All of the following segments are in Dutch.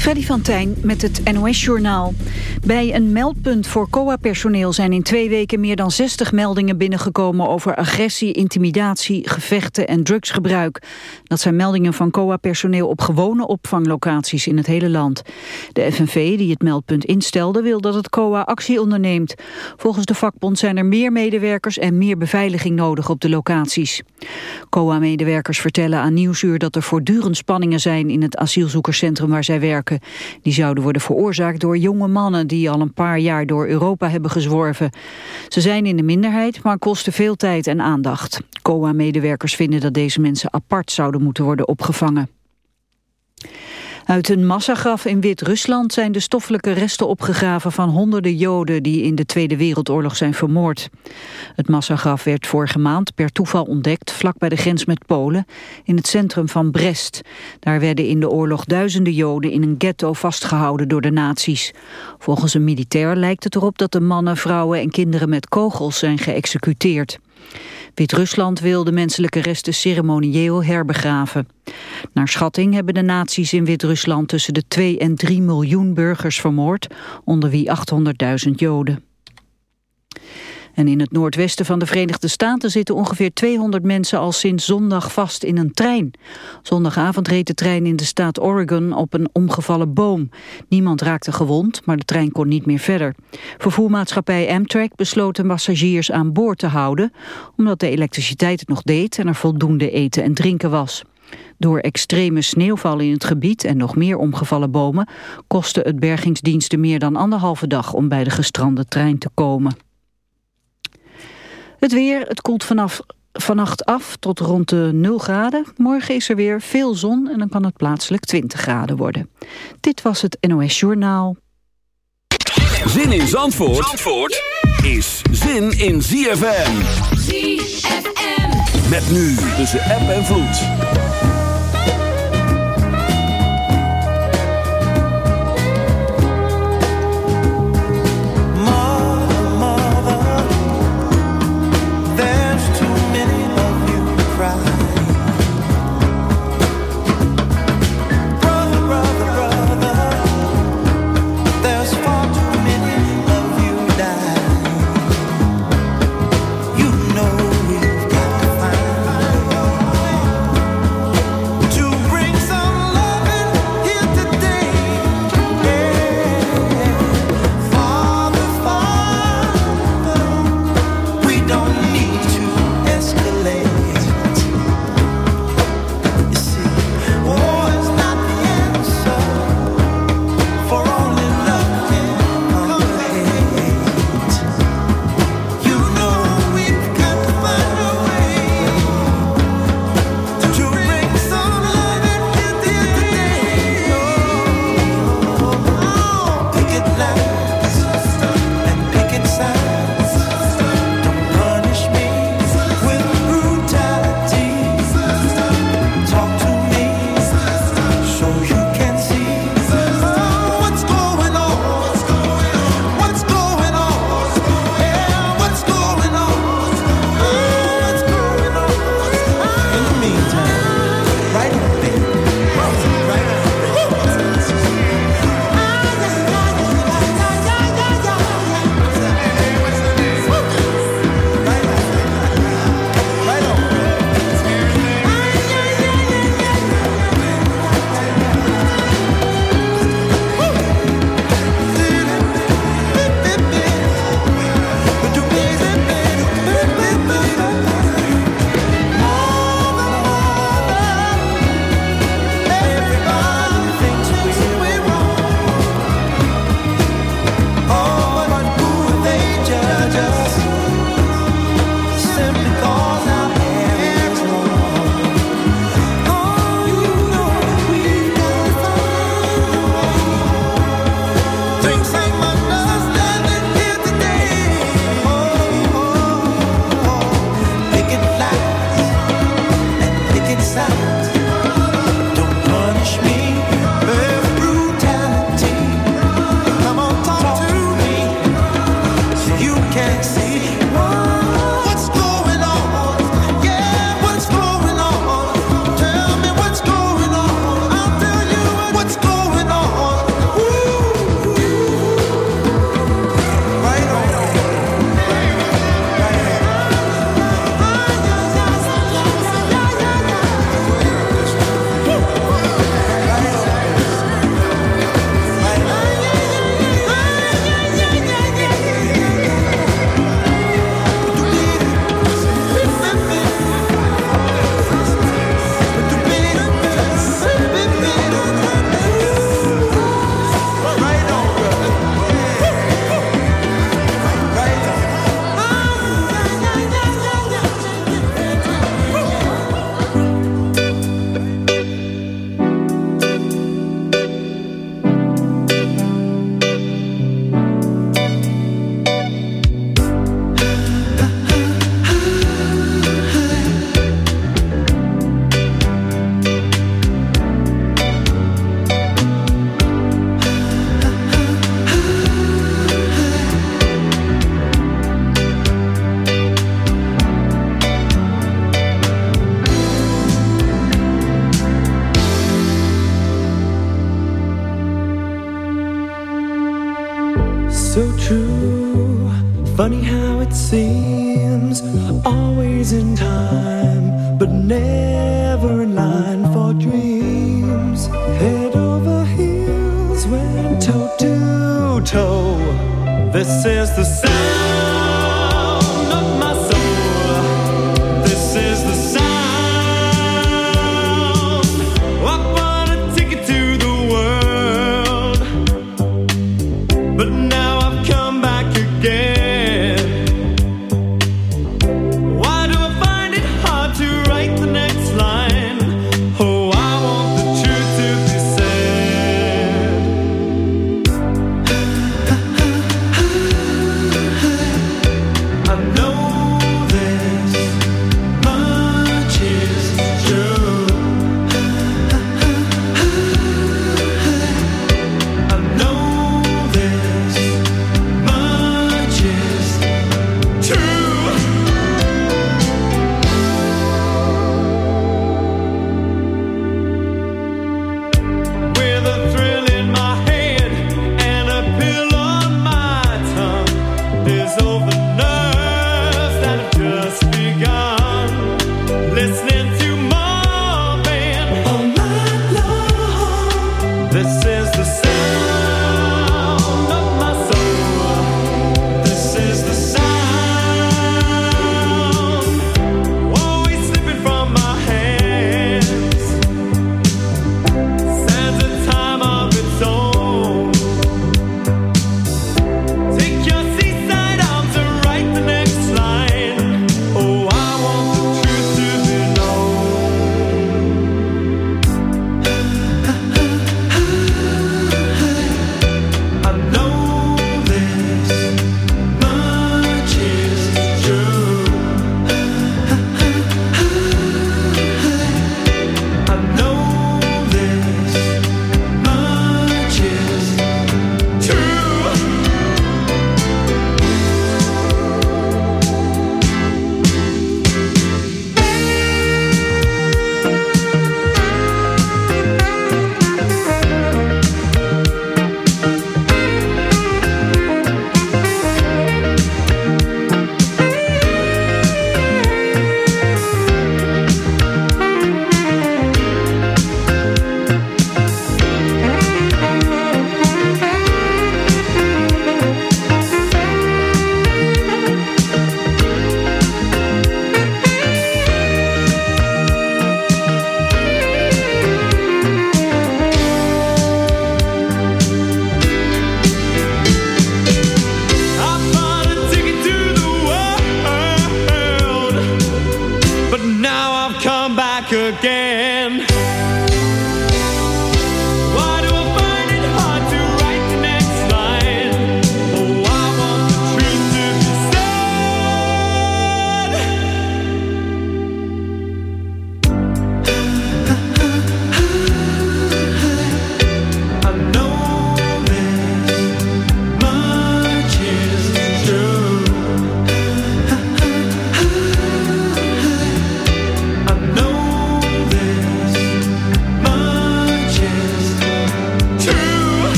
Freddy van Tijn met het NOS-journaal. Bij een meldpunt voor COA-personeel zijn in twee weken meer dan 60 meldingen binnengekomen over agressie, intimidatie, gevechten en drugsgebruik. Dat zijn meldingen van COA-personeel op gewone opvanglocaties in het hele land. De FNV, die het meldpunt instelde, wil dat het COA actie onderneemt. Volgens de vakbond zijn er meer medewerkers en meer beveiliging nodig op de locaties. COA-medewerkers vertellen aan Nieuwsuur dat er voortdurend spanningen zijn in het asielzoekerscentrum waar zij werken. Die zouden worden veroorzaakt door jonge mannen die al een paar jaar door Europa hebben gezworven. Ze zijn in de minderheid, maar kosten veel tijd en aandacht. COA-medewerkers vinden dat deze mensen apart zouden moeten worden opgevangen. Uit een massagraf in Wit-Rusland zijn de stoffelijke resten opgegraven van honderden Joden die in de Tweede Wereldoorlog zijn vermoord. Het massagraf werd vorige maand per toeval ontdekt vlak bij de grens met Polen in het centrum van Brest. Daar werden in de oorlog duizenden Joden in een ghetto vastgehouden door de nazi's. Volgens een militair lijkt het erop dat de mannen, vrouwen en kinderen met kogels zijn geëxecuteerd. Wit-Rusland wil de menselijke resten ceremonieel herbegraven. Naar schatting hebben de nazi's in Wit-Rusland tussen de 2 en 3 miljoen burgers vermoord, onder wie 800.000 Joden. En in het noordwesten van de Verenigde Staten zitten ongeveer 200 mensen al sinds zondag vast in een trein. Zondagavond reed de trein in de staat Oregon op een omgevallen boom. Niemand raakte gewond, maar de trein kon niet meer verder. Vervoermaatschappij Amtrak besloot de passagiers aan boord te houden... omdat de elektriciteit het nog deed en er voldoende eten en drinken was. Door extreme sneeuwval in het gebied en nog meer omgevallen bomen... kostte het bergingsdiensten meer dan anderhalve dag om bij de gestrande trein te komen. Het weer, het koelt vanaf vannacht af tot rond de 0 graden. Morgen is er weer veel zon en dan kan het plaatselijk 20 graden worden. Dit was het NOS Journaal. Zin in Zandvoort, Zandvoort is zin in ZFM. ZFM. Met nu tussen app en vloed.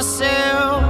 myself.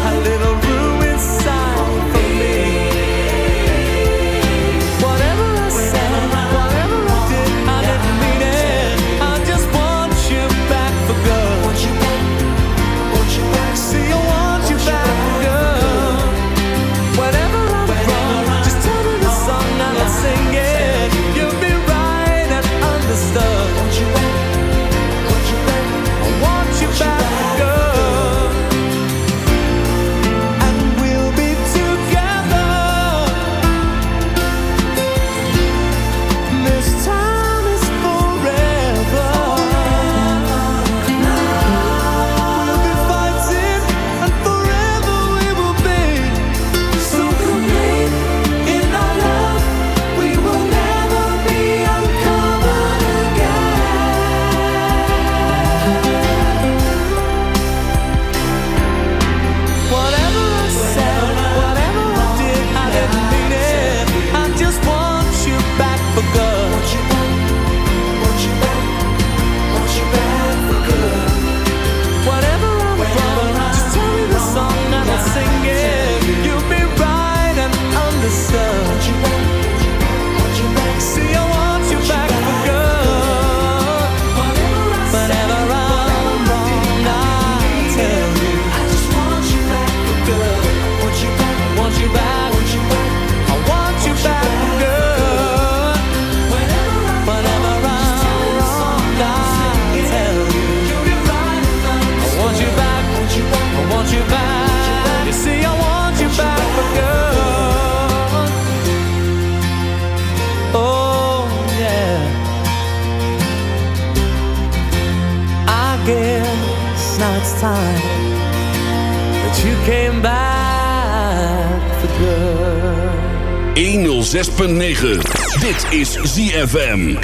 I want you back, oh, I guess time that you came back 106.9. E Dit is ZFM.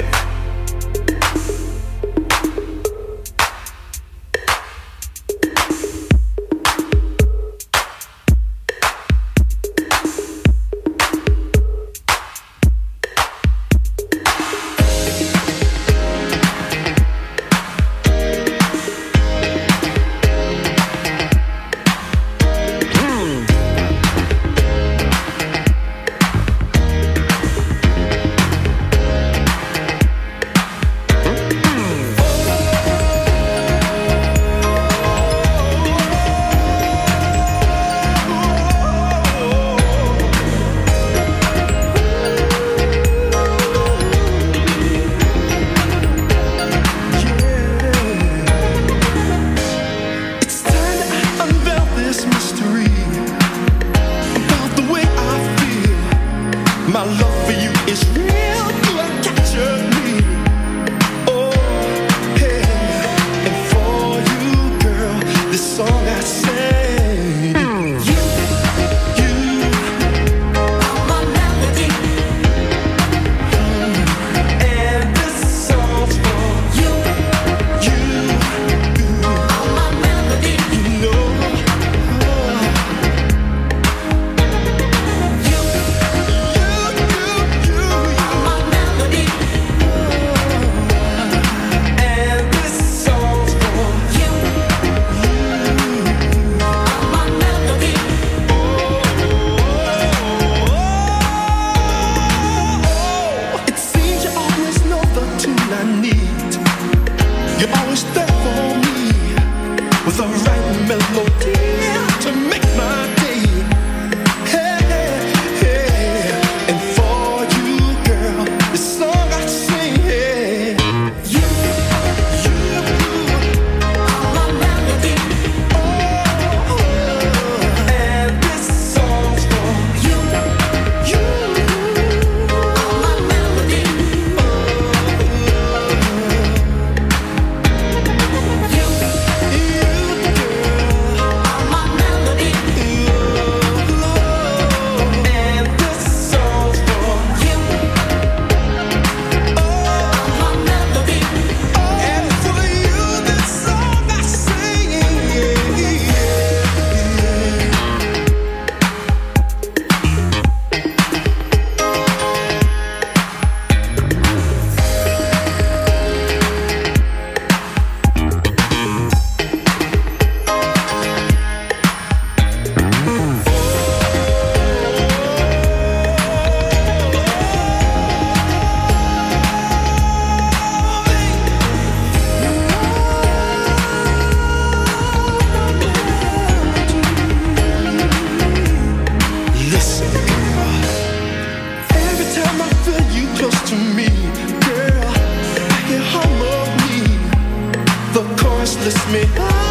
restless me.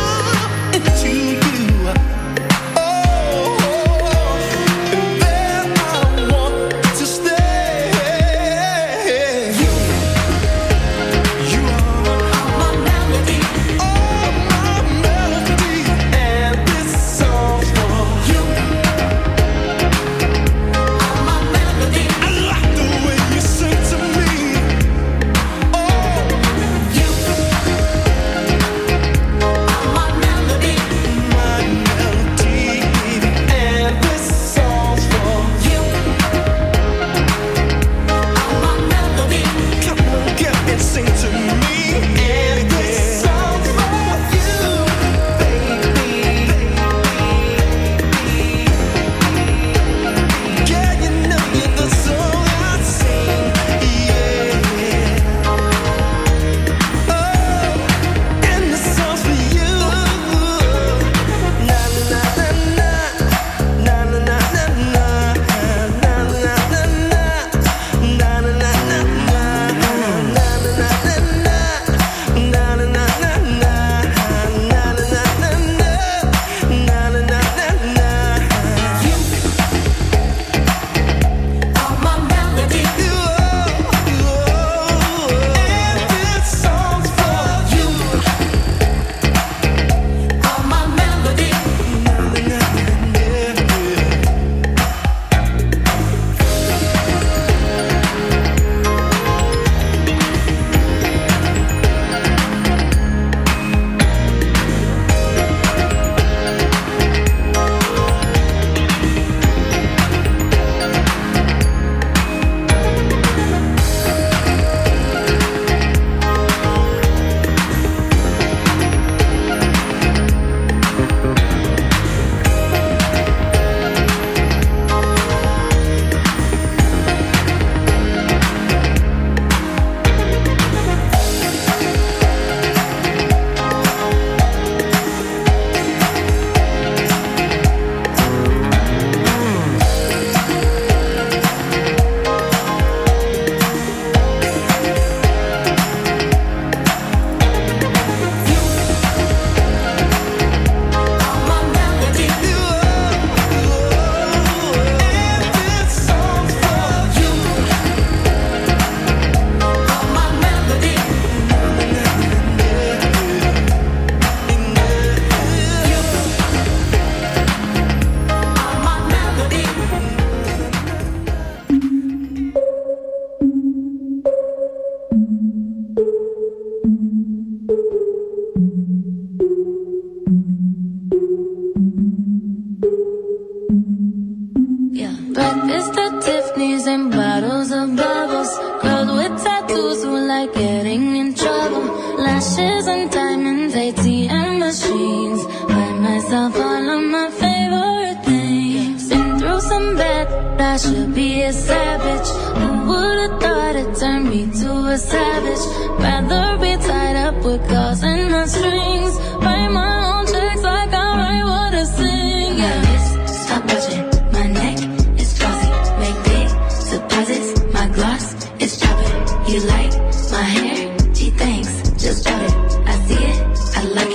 see it, I like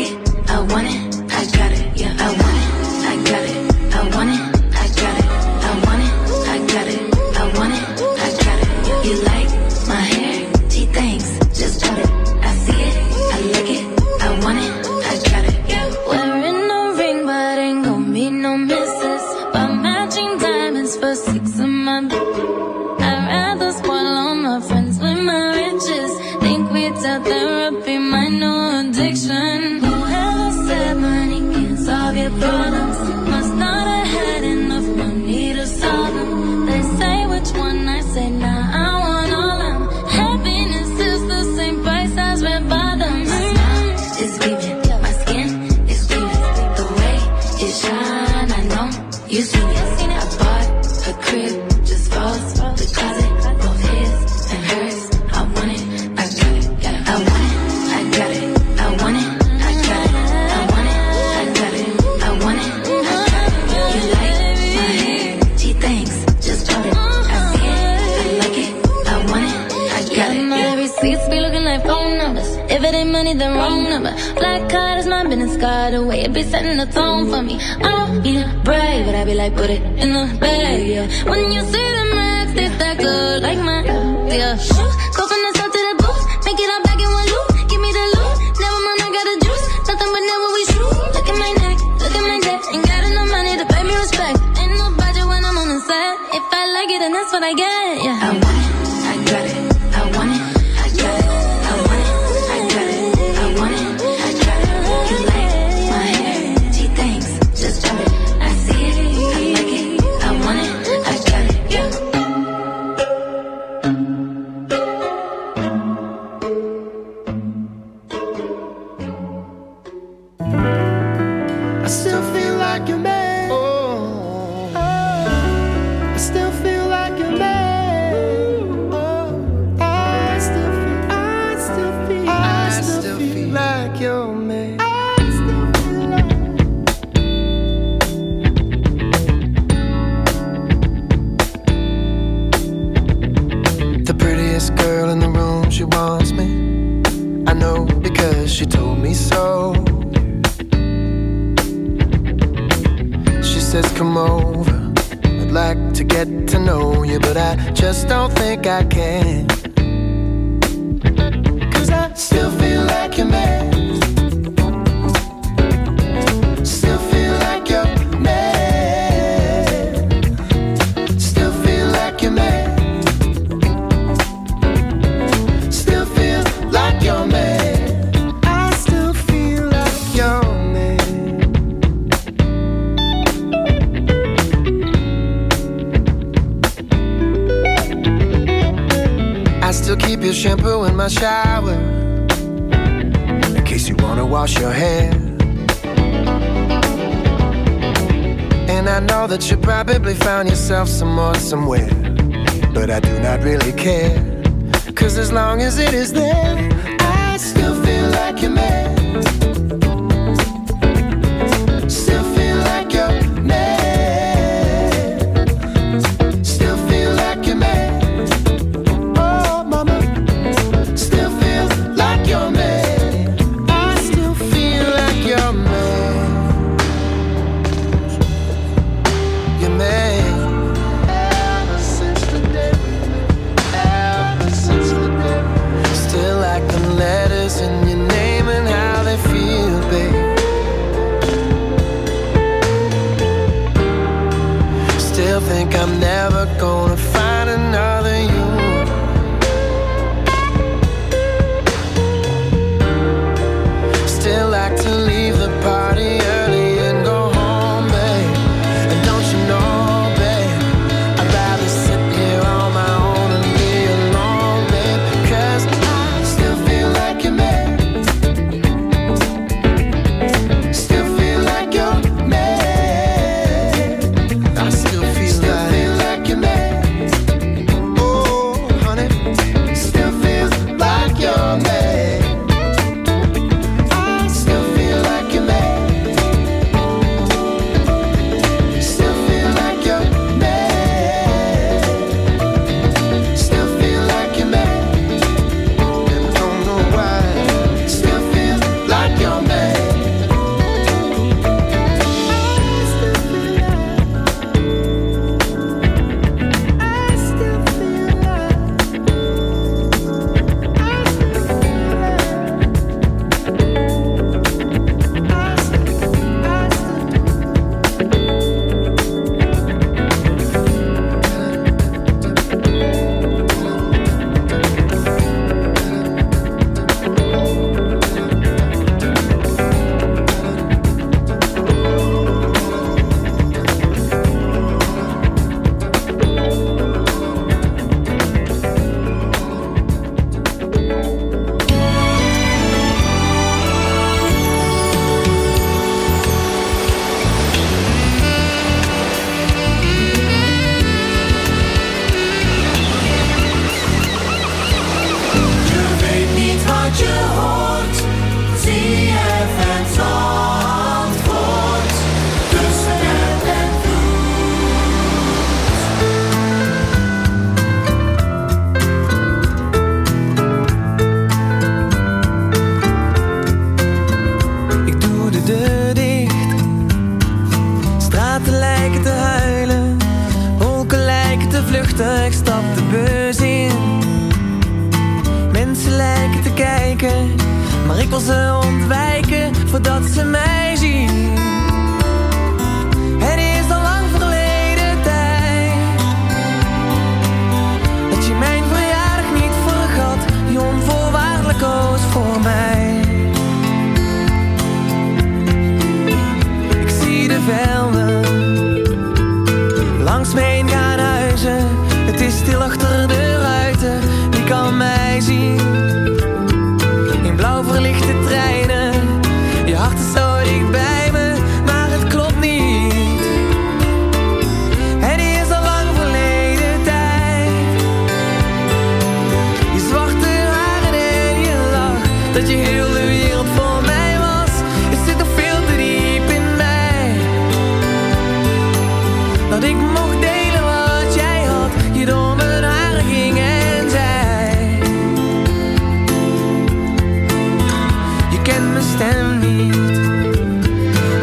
En mijn stem niet.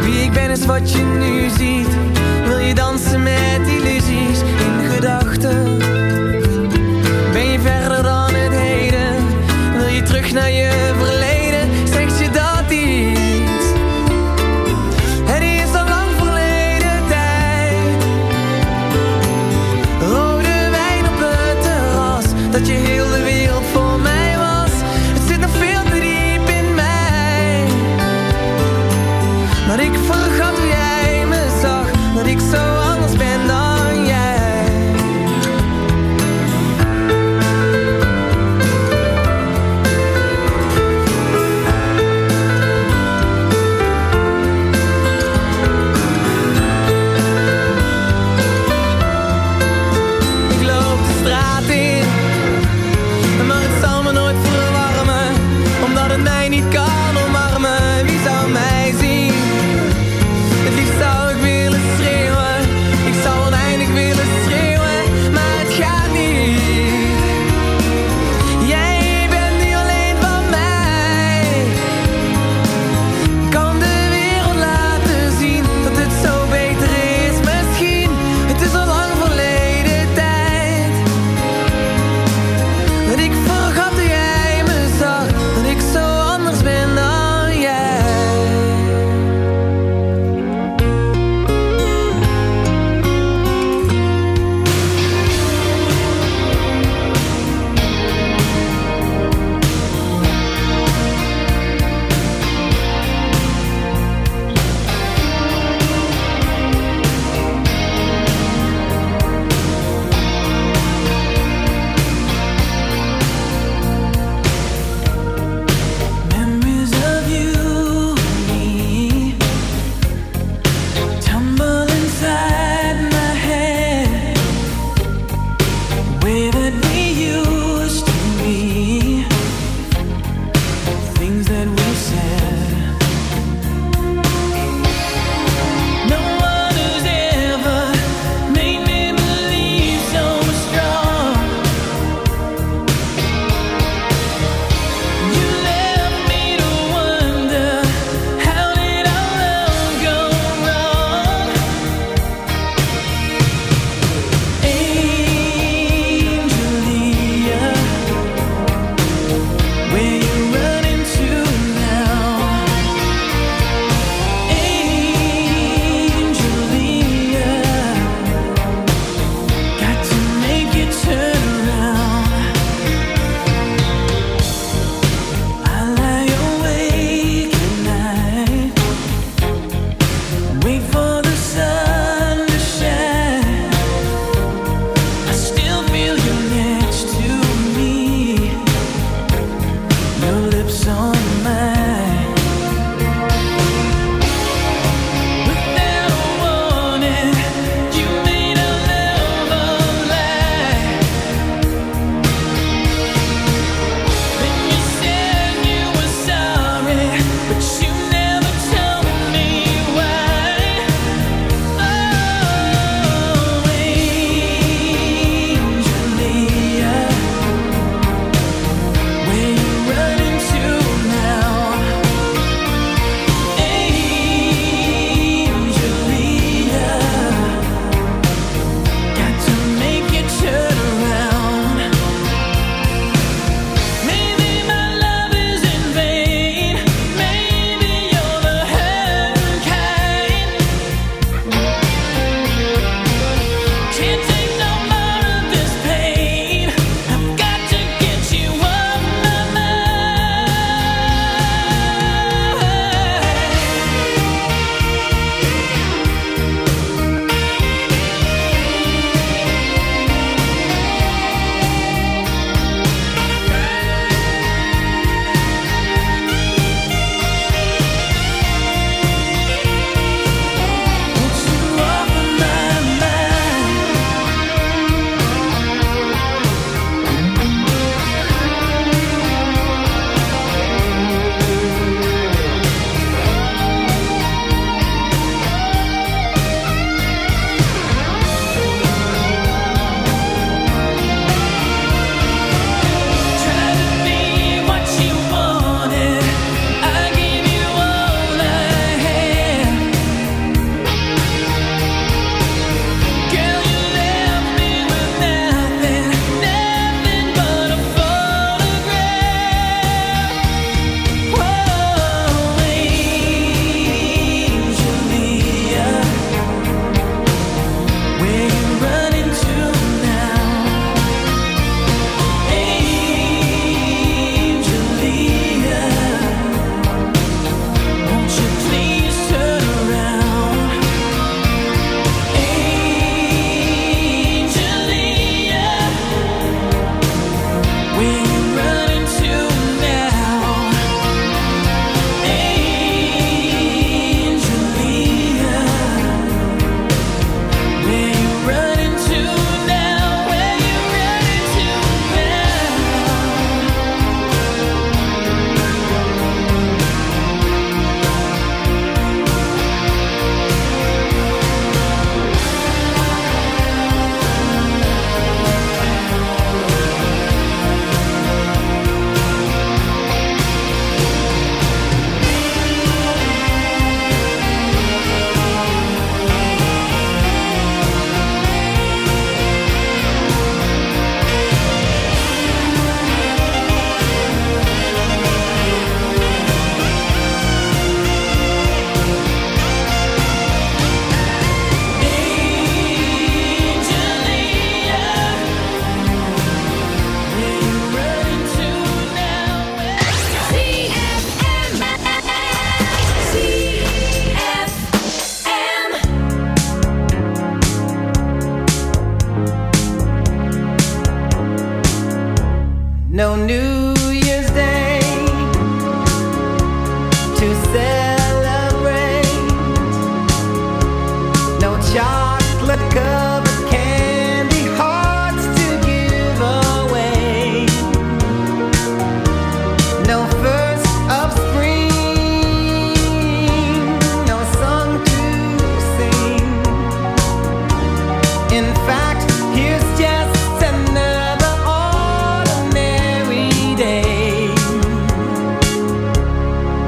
Wie ik ben is wat je nu ziet. Wil je dansen met illusies in gedachten?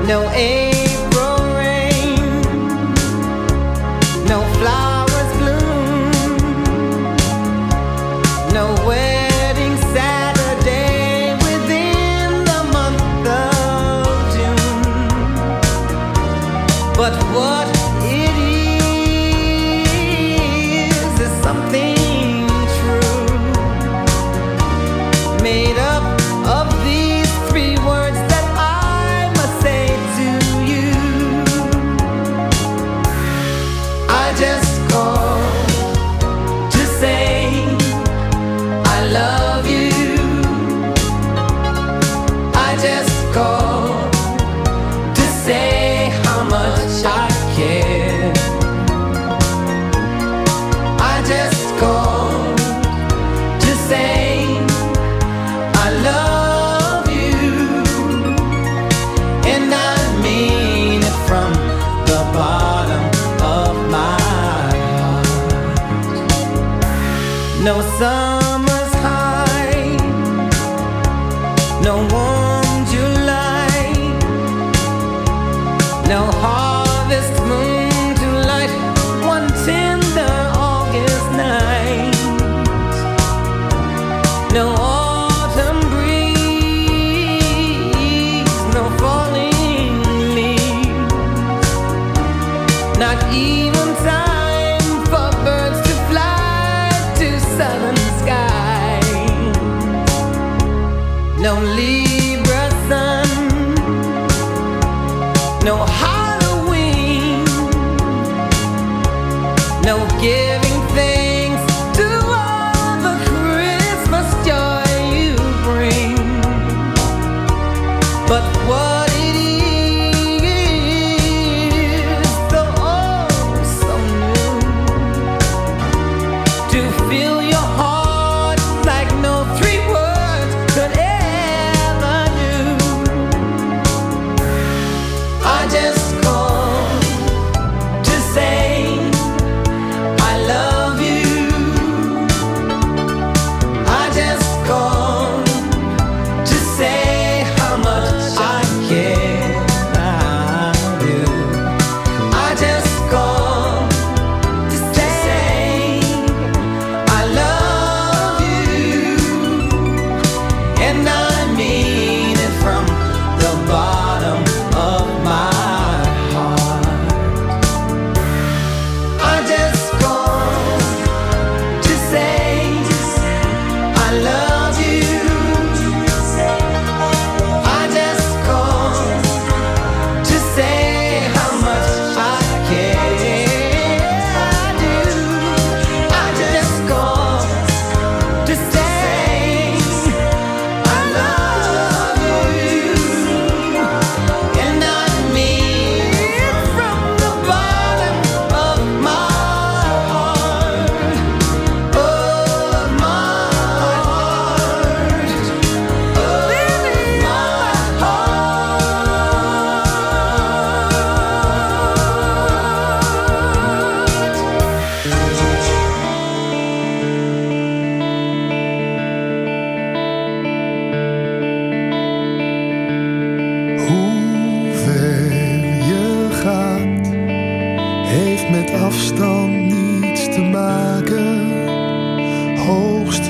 no aim.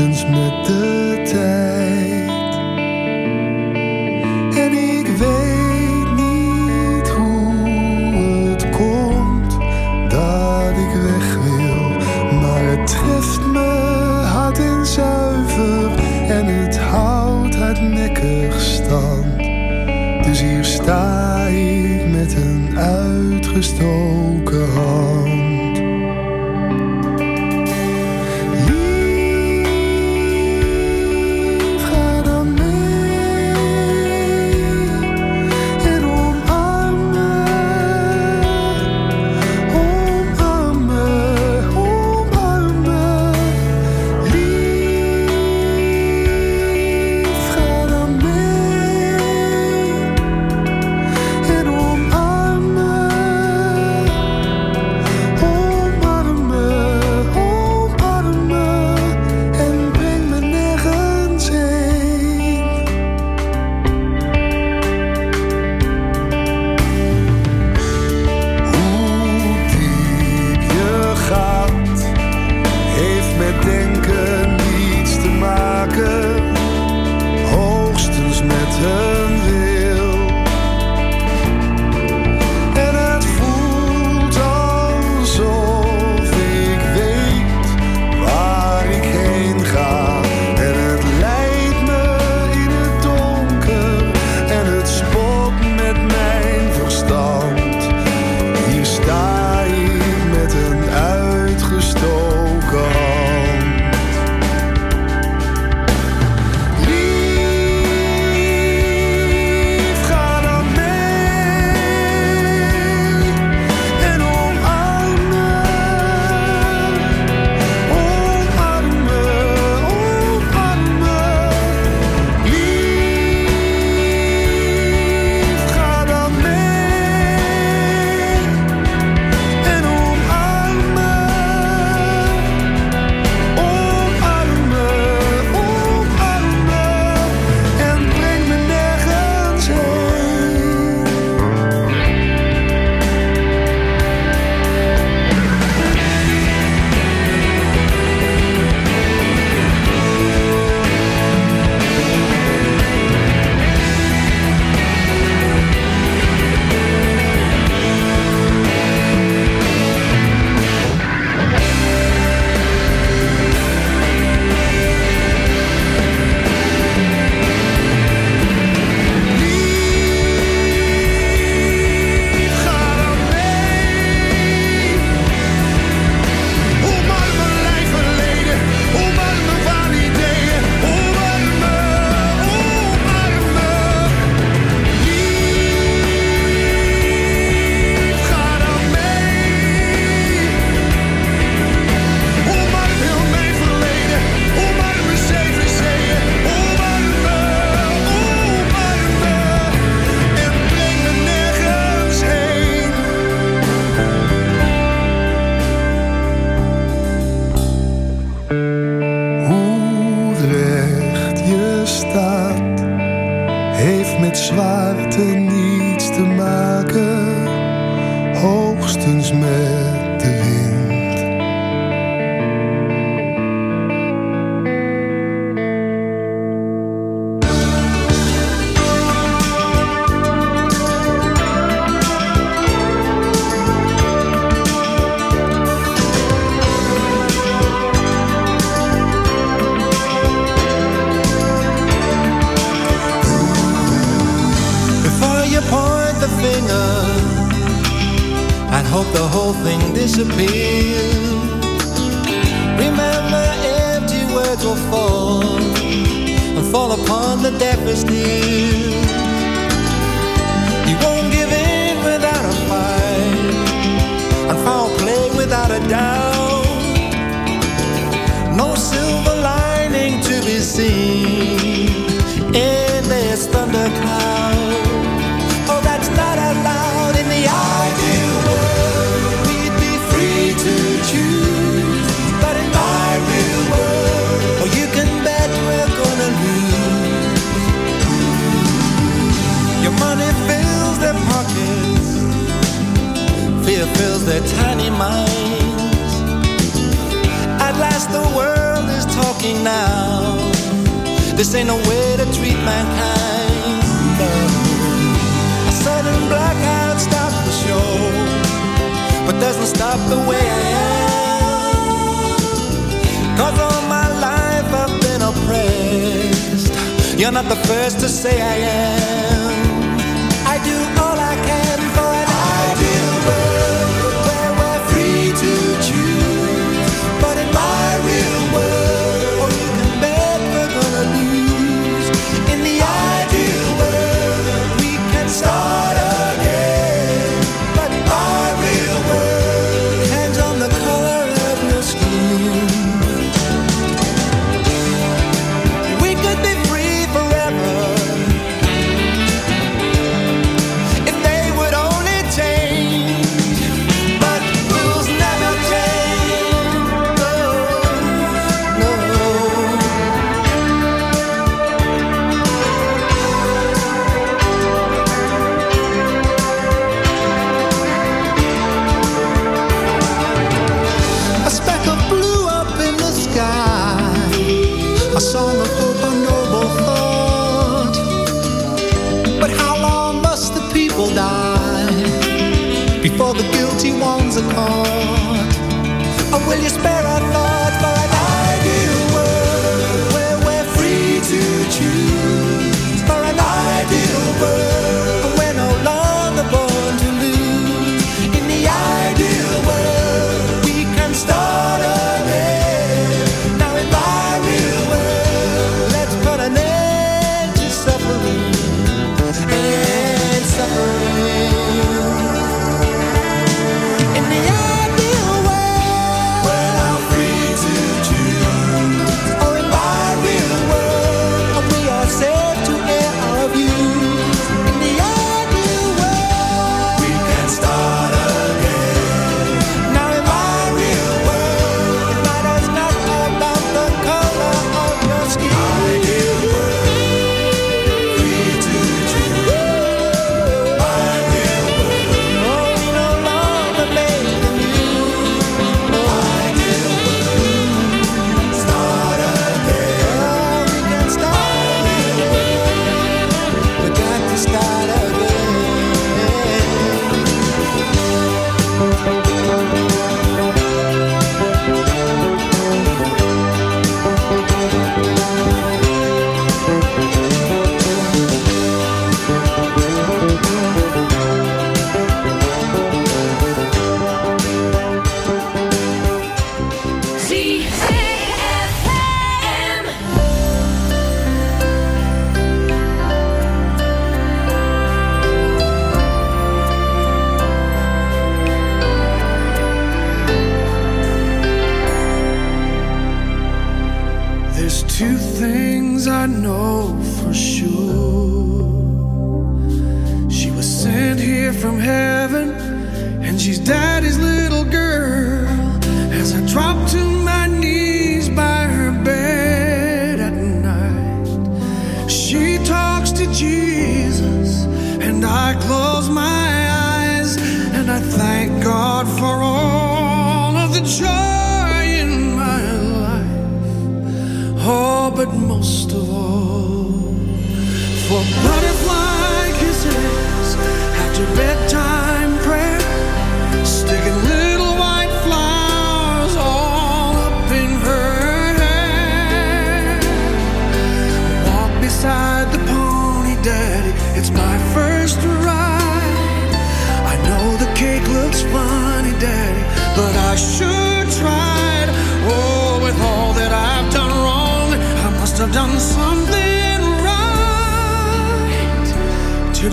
lessons met de tijd. Hoogstens met de wind.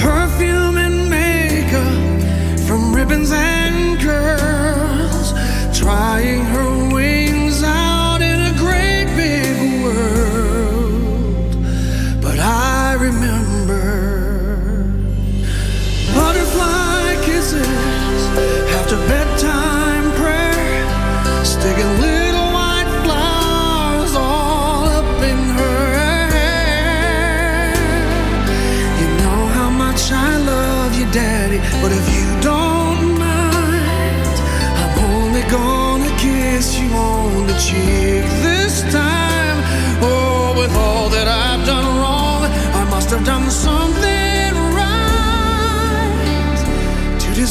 Perfume and makeup, from ribbons and curls. Trying